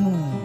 Mm.